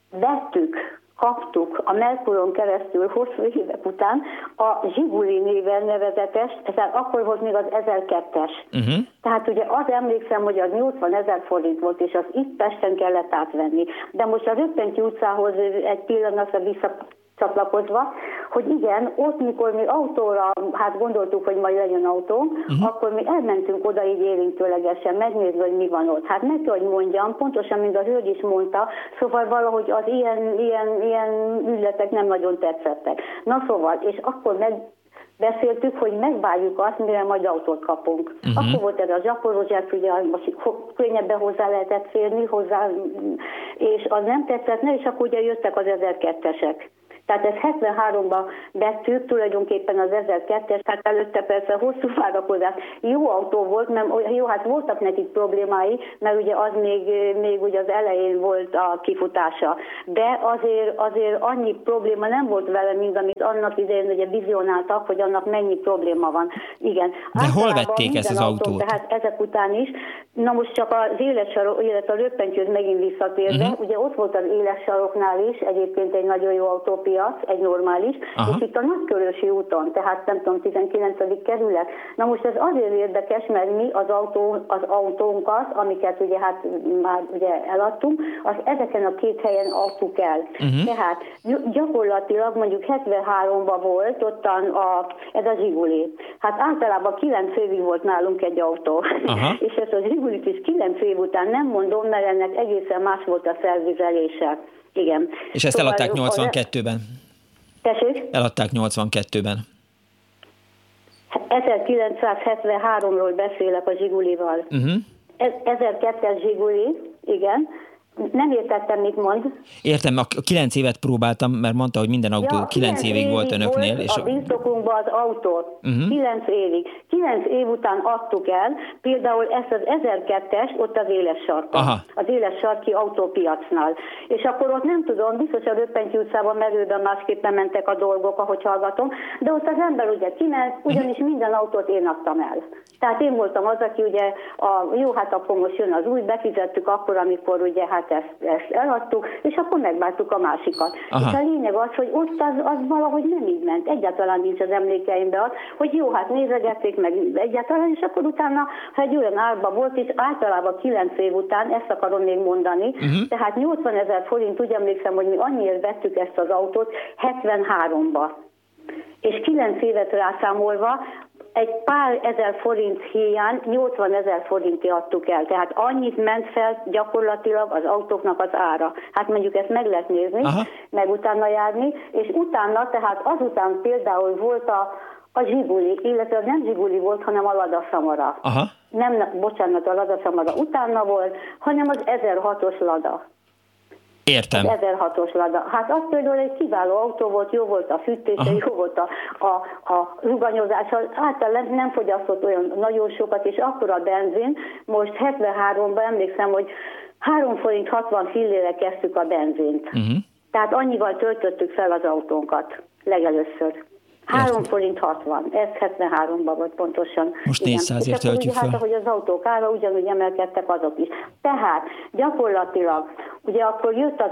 vettük kaptuk a Merkuron keresztül hosszú évek után a Zsiguli néven nevezetes, tehát akkor volt még az 1002-es. Uh-huh. Mhm. Tehát ugye az emlékszem, hogy az 80 ezer forint volt, és az itt Pesten kellett átvenni. De most a Röppentyi utcához egy pillanatra vissza csatlakozva, hogy igen, ott mikor mi autóra, hát gondoltuk, hogy majd legyen autó, uh-huh. akkor mi elmentünk oda így érintőlegesen, megnézni, hogy mi van ott. Hát meg hogy mondjam, pontosan, mint a hölgy is mondta, szóval valahogy az ilyen, ilyen, ilyen ügyletek nem nagyon tetszettek. Na szóval, és akkor meg beszéltük, hogy megvárjuk azt, mire majd autót kapunk. Uh-huh. Akkor volt ez a zsaporozsák, ugye most könnyebben hozzá lehetett férni, hozzá, és az nem tetszett, ne, és akkor ugye jöttek az 1002-esek. Tehát ez 73-ban vettük, tulajdonképpen az 1002-es, hát előtte persze hosszú várakozás. Jó autó volt, mert jó, hát voltak nekik problémái, mert ugye az még, még ugye az elején volt a kifutása. De azért, azért annyi probléma nem volt vele, mint amit annak idején ugye vizionáltak, hogy annak mennyi probléma van. Igen. De hol vették ezt az autót? Tehát ezek után is. Na most csak az éles sarok, illetve a röppentyőt megint visszatérve, uh-huh. ugye ott volt az éles saroknál is egyébként egy nagyon jó autópia, piac, egy normális, Aha. és itt a Nagykörösi úton, tehát nem tudom, 19. kerület. Na most ez azért érdekes, mert mi az, autó, az autónkat, amiket ugye hát már ugye eladtunk, az ezeken a két helyen adtuk el. Uh-huh. Tehát gyakorlatilag mondjuk 73-ban volt ottan a, ez a Zsiguli. Hát általában 9 évig volt nálunk egy autó. Aha. és ez a Zsigulit is 9 év után nem mondom, mert ennek egészen más volt a szervizelése. Igen. És ezt szóval eladták 82-ben? Tessék? Eladták 82-ben. 1973-ról beszélek a Zsigulival. Uh-huh. 1002-es Zsiguli, igen, nem értettem, mit mond. Értem, a kilenc évet próbáltam, mert mondta, hogy minden autó ja, kilenc évig évig volt önöknél. Volt és a birtokunkban az autót. Uh-huh. Kilenc évig. Kilenc év után adtuk el, például ezt az 1002-es ott az éles sarkon. Aha. Az éles sarki autópiacnál. És akkor ott nem tudom, biztos a Röppenty utcában merőben másképpen mentek a dolgok, ahogy hallgatom, de ott az ember ugye kiment, ugyanis uh-huh. minden autót én adtam el. Tehát én voltam az, aki ugye, a, jó, hát akkor most jön az új, befizettük akkor, amikor ugye hát ezt, ezt eladtuk, és akkor megváltuk a másikat. Aha. És a lényeg az, hogy ott az, az valahogy nem így ment. Egyáltalán nincs az emlékeimben az, hogy jó, hát nézegették meg egyáltalán, és akkor utána, ha egy olyan árba volt, és általában 9 év után, ezt akarom még mondani, uh-huh. tehát 80 ezer forint, úgy emlékszem, hogy mi annyiért vettük ezt az autót 73-ba és 9 évet rászámolva egy pár ezer forint hiány 80 ezer forinti adtuk el. Tehát annyit ment fel gyakorlatilag az autóknak az ára. Hát mondjuk ezt meg lehet nézni, Aha. meg utána járni, és utána, tehát azután például volt a, a zsiguli, illetve nem zsiguli volt, hanem a Lada Samara. Aha. Nem, bocsánat, a Lada Samara utána volt, hanem az 1006-os Lada. Értem. Az 1006-os Lada. Hát az például egy kiváló autó volt, jó volt a fűtése, jó volt a, a, a ruganyozása, általában nem fogyasztott olyan nagyon sokat, és akkor a benzin, most 73-ban emlékszem, hogy 3 forint 60 fillére kezdtük a benzint. Uh-huh. Tehát annyival töltöttük fel az autónkat legelőször. 3 forint 60, ez 73-ban volt pontosan. Most 400-ért töltjük fel. Hát, ahogy az autók ára ugyanúgy emelkedtek azok is. Tehát gyakorlatilag, ugye akkor jött az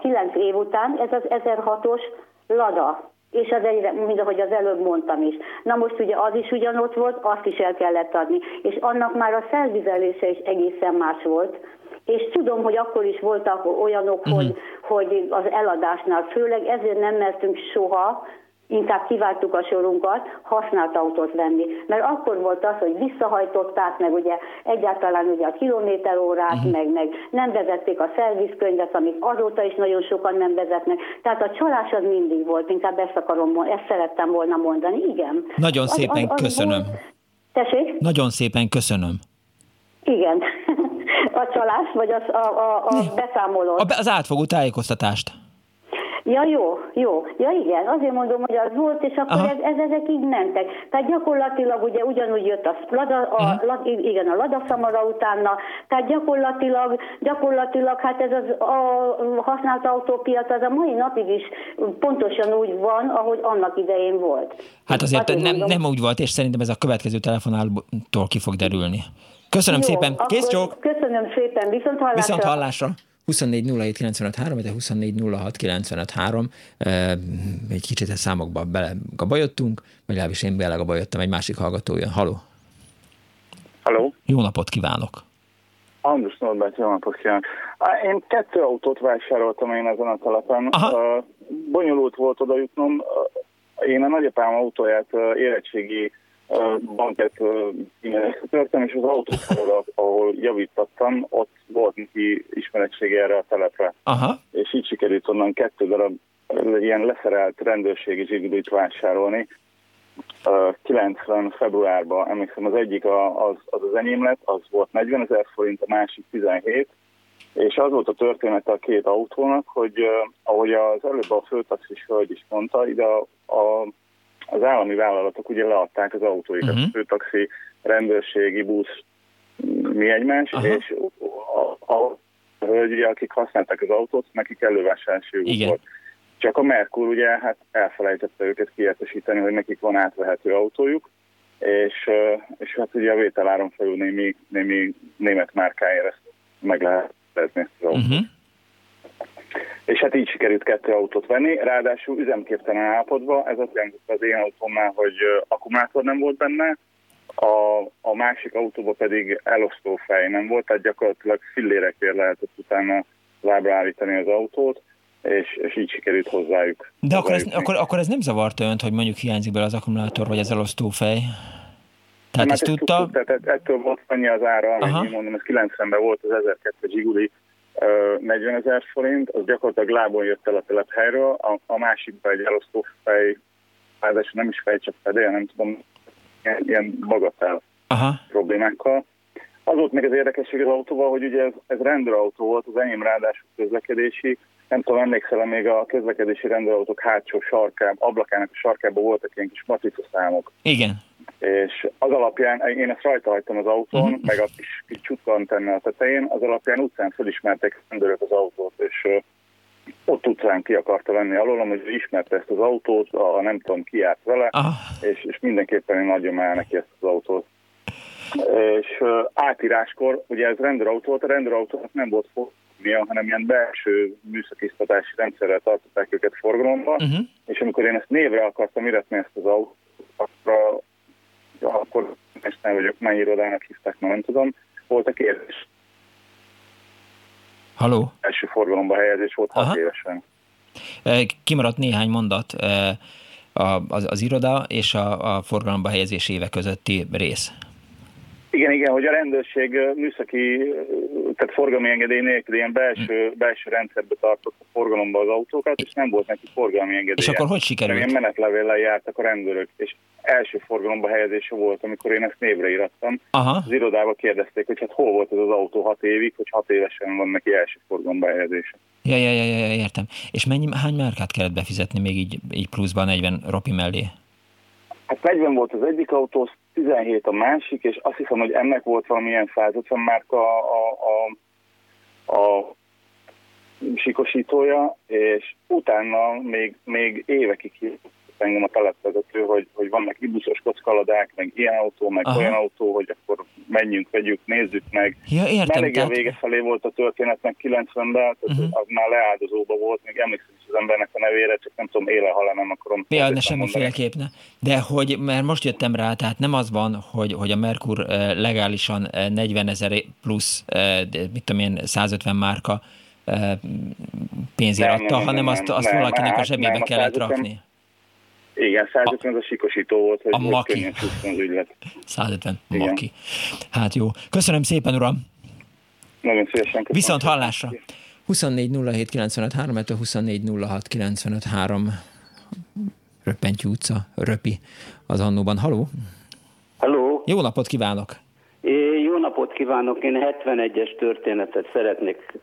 9 év után, ez az 1006-os Lada, és az egyre, mint ahogy az előbb mondtam is. Na most ugye az is ugyanott volt, azt is el kellett adni, és annak már a felvizelése is egészen más volt, és tudom, hogy akkor is voltak olyanok, uh-huh. hogy, hogy az eladásnál, főleg ezért nem mertünk soha inkább kiváltuk a sorunkat használt autót venni. Mert akkor volt az, hogy visszahajtották, meg ugye egyáltalán ugye a kilométerórát, uh-huh. meg, meg nem vezették a szervizkönyvet, amit azóta is nagyon sokan nem vezetnek. Tehát a csalás az mindig volt, inkább ezt akarom, ezt szerettem volna mondani. Igen. Nagyon szépen az, az, az köszönöm. Volt... Tessék? Nagyon szépen köszönöm. Igen. a csalás, vagy az, a, a, a beszámolót? Az átfogó tájékoztatást. Ja, jó, jó. Ja, igen, azért mondom, hogy az volt, és akkor ez, ez, ezek így mentek. Tehát gyakorlatilag ugye ugyanúgy jött a, lada, a, uh-huh. la, igen, a ladaszamara utána, tehát gyakorlatilag, gyakorlatilag hát ez az a használt autópiac az a mai napig is pontosan úgy van, ahogy annak idején volt. Hát azért hát, nem, nem úgy volt, és szerintem ez a következő telefonáltól ki fog derülni. Köszönöm Jó, szépen, kész csók! Köszönöm szépen, viszont hallásra! Viszont hallásra! 24 de 24 Egy kicsit a számokba belegabajottunk, vagy legalábbis én belegabajottam, egy másik hallgató jön. Haló! Haló! Jó napot kívánok! Andrus Norbert, jó napot kívánok! Én kettő autót vásároltam én ezen a telepen. Aha. Bonyolult volt oda jutnom. Én a nagyapám autóját érettségi banket törtem, és az autószalon, ahol javítottam, ott volt neki ismeretsége erre a telepre. Aha. És így sikerült onnan kettő darab ilyen leszerelt rendőrségi zsigulit vásárolni. 90 februárban, emlékszem, az egyik az, az az enyém lett, az volt 40 ezer forint, a másik 17, és az volt a történet a két autónak, hogy ahogy az előbb a főtaxis hölgy is mondta, ide a, a az állami vállalatok ugye leadták az autóikat, uh-huh. főtaxi, rendőrségi, busz, mi egymás, uh-huh. és a, a, a hölgy, akik használták az autót, nekik elővásárlási volt. Csak a Merkur ugye hát elfelejtette őket kiértesíteni, hogy nekik van átvehető autójuk, és, és hát ugye a vételáron felül némi, némi német márkáért ezt meg lehet vezetni ezt az autót. Uh-huh. És hát így sikerült kettő autót venni, ráadásul üzemképtelen állapotban, ez azt jelenti az én autómnál, hogy akkumulátor nem volt benne, a, a másik autóban pedig elosztó fej nem volt, tehát gyakorlatilag fillérekért lehetett utána lábra állítani az autót, és, és így sikerült hozzájuk. De akkor ez, akkor, akkor ez nem zavart önt, hogy mondjuk hiányzik belőle az akkumulátor, vagy az elosztó fej? Tehát hát ezt tudta? Tudtuk, tehát ettől volt annyi az ára, amennyi mondom, ez 90-ben volt az 1002 Zsiguli 40 ezer forint, az gyakorlatilag lábon jött el a telephelyről, a, a másikban egy elosztó fej, ráadásul nem is fej, csak fedél, nem tudom, ilyen, ilyen bagatel Aha. problémákkal. Az volt még az érdekesség az autóval, hogy ugye ez, ez rendőrautó volt, az enyém ráadásul közlekedési, nem tudom, emlékszel még a közlekedési rendőrautók hátsó sarkában, ablakának a sarkában voltak ilyen kis matrica számok. Igen. És az alapján, én ezt rajta hagytam az autón, uh-huh. meg a kis, kis csutka antenne a tetején, az alapján utcán felismertek rendőrök az autót, és uh, ott utcán ki akarta venni alól, hogy ismerte ezt az autót, a, nem tudom ki járt vele, uh-huh. és, és mindenképpen én nagyon már neki ezt az autót. És uh, átíráskor, ugye ez rendőrautó volt, a rendőrautónak nem volt fognia, hanem ilyen belső műszakiztatási rendszerrel tartották őket forgalomba, uh-huh. és amikor én ezt névre akartam iratni ezt az autót, akkor akkor nem vagyok, mennyi irodának hívták, nem tudom, volt a kérdés. Haló? Első forgalomba helyezés volt hat évesen. Kimaradt néhány mondat az, az iroda és a, a forgalomba helyezés éve közötti rész. Igen, igen, hogy a rendőrség műszaki, tehát forgalmi engedély nélkül ilyen belső, hm. belső rendszerbe tartott a forgalomba az autókat, és nem volt neki forgalmi engedély. És akkor hogy sikerült? Ilyen menetlevéllel jártak a rendőrök, és első forgalomba helyezése volt, amikor én ezt névre írattam. Aha. Az irodába kérdezték, hogy hát hol volt ez az autó hat évig, hogy hat évesen van neki első forgalomba helyezése. Ja, ja, ja, ja, értem. És mennyi, hány márkát kellett befizetni még így, így pluszban 40 ropi mellé? Hát 40 volt az egyik autó, 17 a másik, és azt hiszem, hogy ennek volt valamilyen 150 márka a, a, a sikosítója, és utána még, még évekig engem a telepvezető, hogy, hogy vannak ibuszos kockaladák, meg ilyen autó, meg Aha. olyan autó, hogy akkor menjünk, vegyük, nézzük meg. Ja, értem. Elég tehát... vége felé volt a történetnek 90-ben, tehát uh-huh. az már leáldozóba volt, még emlékszem is az embernek a nevére, csak nem tudom, éle hala nem akarom. Ja, ne semmiféleképp ne. De hogy, mert most jöttem rá, tehát nem az van, hogy, hogy a Merkur eh, legálisan 40 eh, ezer plusz, eh, mit tudom én, 150 márka pénzért adta, hanem azt, azt valakinek a zsebébe nem, kellett 150, rakni. Igen, 150 a, az a sikosító volt, hogy, a maki. könnyen az ügylet. 150 Igen. maki. Hát jó. Köszönöm szépen, uram! Nagyon szívesen köszönöm. Viszont hallásra! 24 07 95 3, 24 06 95 3 Röppentyű utca, Röpi az annóban. Haló? Haló? Jó napot kívánok! É, jó napot kívánok! Én 71-es történetet szeretnék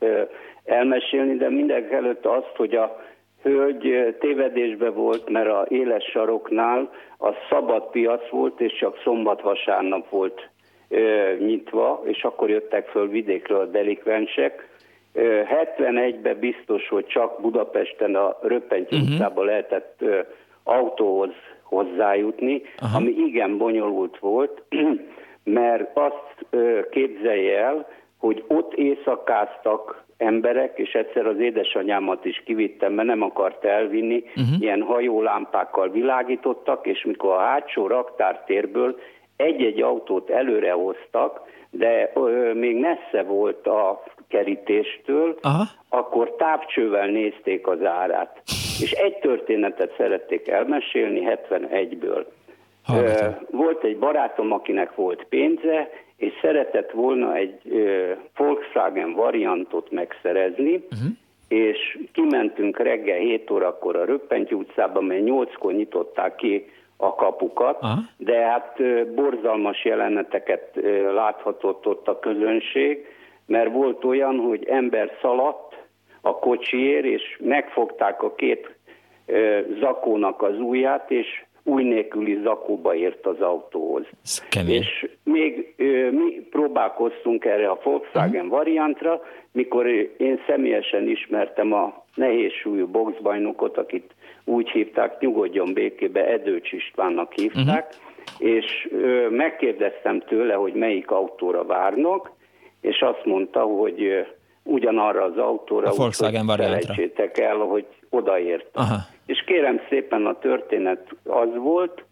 elmesélni, de mindenek előtt azt, hogy a hölgy tévedésbe volt, mert a éles saroknál a szabad piac volt, és csak szombat-vasárnap volt ö, nyitva, és akkor jöttek föl vidékről a delikvensek. 71-ben biztos, hogy csak Budapesten a Röppenty uh-huh. utcában lehetett ö, autóhoz hozzájutni, Aha. ami igen bonyolult volt, mert azt ö, képzelje el, hogy ott éjszakáztak emberek, és egyszer az édesanyámat is kivittem, mert nem akart elvinni, uh-huh. ilyen hajólámpákkal világítottak, és mikor a hátsó raktártérből egy-egy autót előre hoztak, de ö, még messze volt a kerítéstől, Aha. akkor távcsővel nézték az árát. És egy történetet szerették elmesélni 71-ből. Volt egy barátom, akinek volt pénze, és szeretett volna egy Volkswagen variantot megszerezni, uh-huh. és kimentünk reggel 7 órakor a Röppenty utcába, mert 8-kor nyitották ki a kapukat, uh-huh. de hát borzalmas jeleneteket láthatott ott a közönség, mert volt olyan, hogy ember szaladt a kocsiért, és megfogták a két zakónak az ujját, és új nélküli zakóba ért az autóhoz. És még ö, mi próbálkoztunk erre a Volkswagen uh-huh. variantra, mikor én személyesen ismertem a nehéz súlyú boxbajnokot, akit úgy hívták, nyugodjon békébe, Edőcs Istvánnak hívták, uh-huh. és ö, megkérdeztem tőle, hogy melyik autóra várnak, és azt mondta, hogy ö, ugyanarra az autóra, a Volkswagen variantra. el, hogy odaért. Aha. És kérem szépen a történet az volt,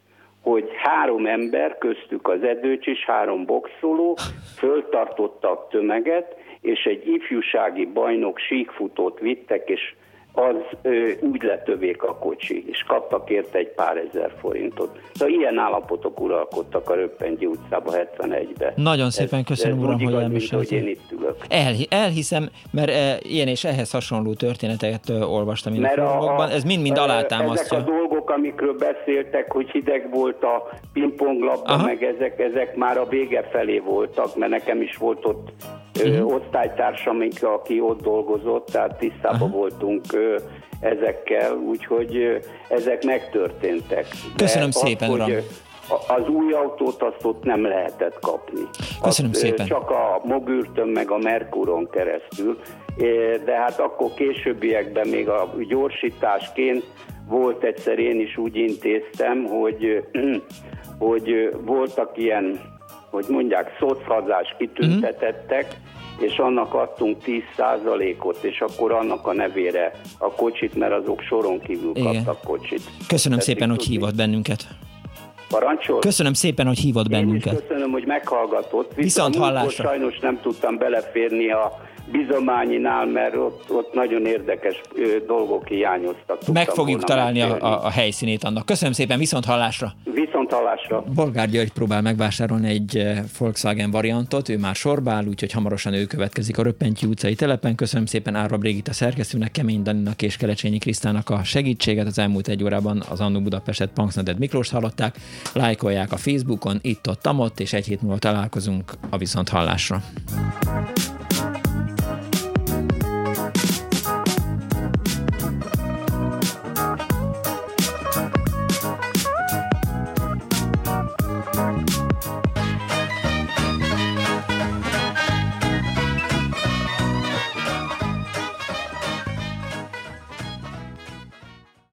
hogy három ember, köztük az edőcs is, három boxoló, föltartottak tömeget, és egy ifjúsági bajnok síkfutót vittek, és az ö, úgy letövék a kocsi, és kaptak érte egy pár ezer forintot. Szóval ilyen állapotok uralkodtak a Röppengyi utcába 71-ben. Nagyon szépen ez, köszönöm, ez uram, hogy elmesélt. hogy én itt ülök. El, elhiszem, mert e, ilyen és ehhez hasonló történeteket e, olvastam én mert a forumokban. Ez mind-mind alátámasztja. Ezek a dolgok, amikről beszéltek, hogy hideg volt a pingponglabda, meg ezek, ezek már a vége felé voltak, mert nekem is volt ott uh-huh. osztálytársam, aki ott dolgozott, tehát tisztában Aha. voltunk ezekkel, úgyhogy ezek megtörténtek. Köszönöm De szépen, az, uram! Az új autót azt ott nem lehetett kapni. Köszönöm azt szépen. Csak a Mogürtön meg a Merkuron keresztül. De hát akkor későbbiekben még a gyorsításként volt egyszer én is úgy intéztem, hogy, hogy voltak ilyen, hogy mondják, szochazás kitüntetettek, uh-huh és annak adtunk 10%-ot, és akkor annak a nevére a kocsit, mert azok soron kívül Igen. kaptak kocsit. Köszönöm Teszik szépen, tudni? hogy hívott bennünket. Parancsol? Köszönöm szépen, hogy hívott bennünket. Én köszönöm, hogy meghallgatott. Viszont, Viszont hallásra. Sajnos nem tudtam beleférni a bizományinál, mert ott, ott nagyon érdekes dolgok hiányoztak. Meg fogjuk találni a, a, a helyszínét annak. Köszönöm szépen, viszont hallásra! Viszont hallásra! Bolgár György próbál megvásárolni egy Volkswagen variantot, ő már sorbál, úgyhogy hamarosan ő következik a Röppentyű utcai telepen. Köszönöm szépen Árva Brigita szerkesztőnek, Kemény Daninak és Kelecsényi Krisztának a segítséget. Az elmúlt egy órában az Annó Budapestet Punksnaded Miklós hallották. lájkolják a Facebookon, itt-ott, tamott, és egy hét múlva találkozunk a viszont hallásra.